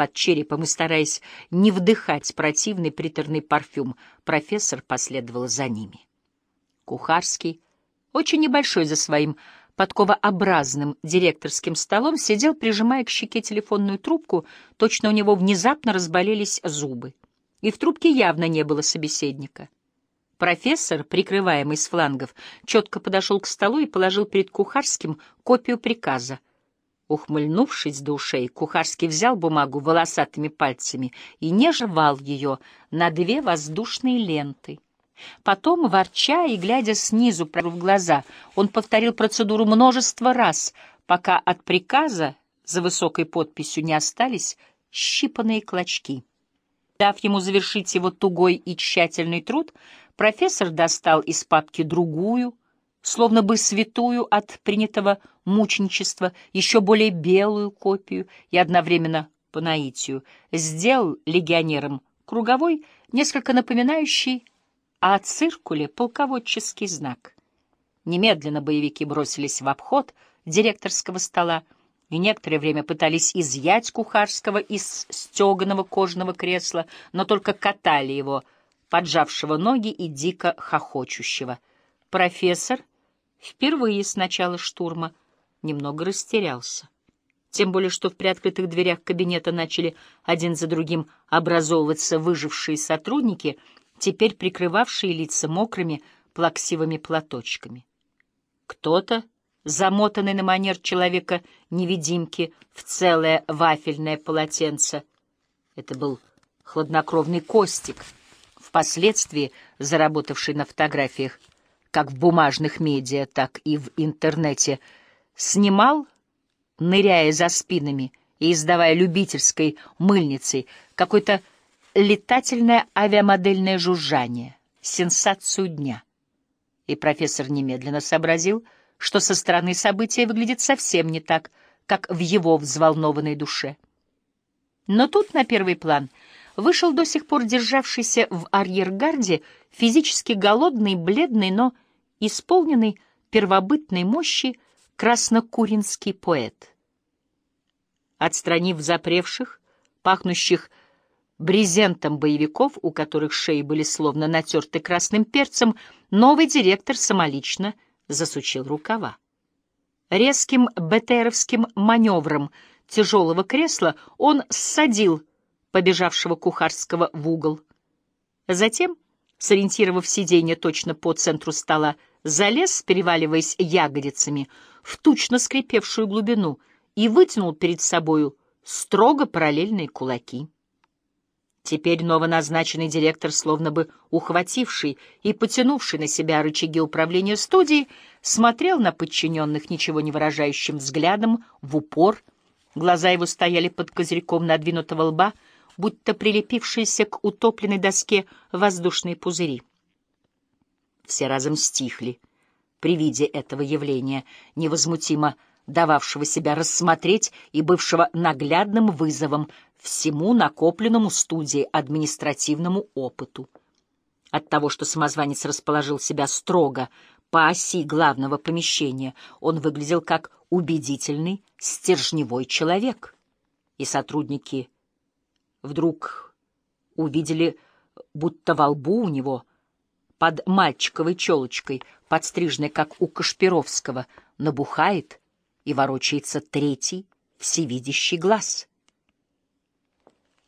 под черепом и стараясь не вдыхать противный приторный парфюм, профессор последовал за ними. Кухарский, очень небольшой за своим подковообразным директорским столом, сидел, прижимая к щеке телефонную трубку, точно у него внезапно разболелись зубы. И в трубке явно не было собеседника. Профессор, прикрываемый с флангов, четко подошел к столу и положил перед Кухарским копию приказа. Ухмыльнувшись до ушей, Кухарский взял бумагу волосатыми пальцами и не жевал ее на две воздушные ленты. Потом, ворча и глядя снизу в глаза, он повторил процедуру множество раз, пока от приказа за высокой подписью не остались щипанные клочки. Дав ему завершить его тугой и тщательный труд, профессор достал из папки другую, словно бы святую от принятого мученичества, еще более белую копию и одновременно по наитию сделал легионерам круговой, несколько напоминающий о циркуле полководческий знак. Немедленно боевики бросились в обход директорского стола, и некоторое время пытались изъять Кухарского из стеганого кожаного кресла, но только катали его, поджавшего ноги и дико хохочущего. Профессор впервые с начала штурма немного растерялся. Тем более, что в приоткрытых дверях кабинета начали один за другим образовываться выжившие сотрудники, теперь прикрывавшие лица мокрыми плаксивыми платочками. Кто-то замотанный на манер человека-невидимки в целое вафельное полотенце. Это был хладнокровный Костик, впоследствии заработавший на фотографиях как в бумажных медиа, так и в интернете, снимал, ныряя за спинами и издавая любительской мыльницей какое-то летательное авиамодельное жужжание, сенсацию дня. И профессор немедленно сообразил — что со стороны события выглядит совсем не так, как в его взволнованной душе. Но тут на первый план вышел до сих пор державшийся в арьергарде физически голодный, бледный, но исполненный первобытной мощи краснокуринский поэт. Отстранив запревших, пахнущих брезентом боевиков, у которых шеи были словно натерты красным перцем, новый директор самолично — засучил рукава. Резким бетеровским маневром тяжелого кресла он ссадил побежавшего кухарского в угол. Затем, сориентировав сиденье точно по центру стола, залез, переваливаясь ягодицами, в тучно скрипевшую глубину и вытянул перед собою строго параллельные кулаки. Теперь новоназначенный директор, словно бы ухвативший и потянувший на себя рычаги управления студией, смотрел на подчиненных ничего не выражающим взглядом, в упор. Глаза его стояли под козырьком надвинутого лба, будто прилепившиеся к утопленной доске воздушные пузыри. Все разом стихли при виде этого явления, невозмутимо дававшего себя рассмотреть и бывшего наглядным вызовом всему накопленному студии административному опыту. От того, что самозванец расположил себя строго по оси главного помещения, он выглядел как убедительный, стержневой человек. И сотрудники вдруг увидели, будто во лбу у него под мальчиковой челочкой, подстриженной, как у Кашпировского, набухает и ворочается третий всевидящий глаз —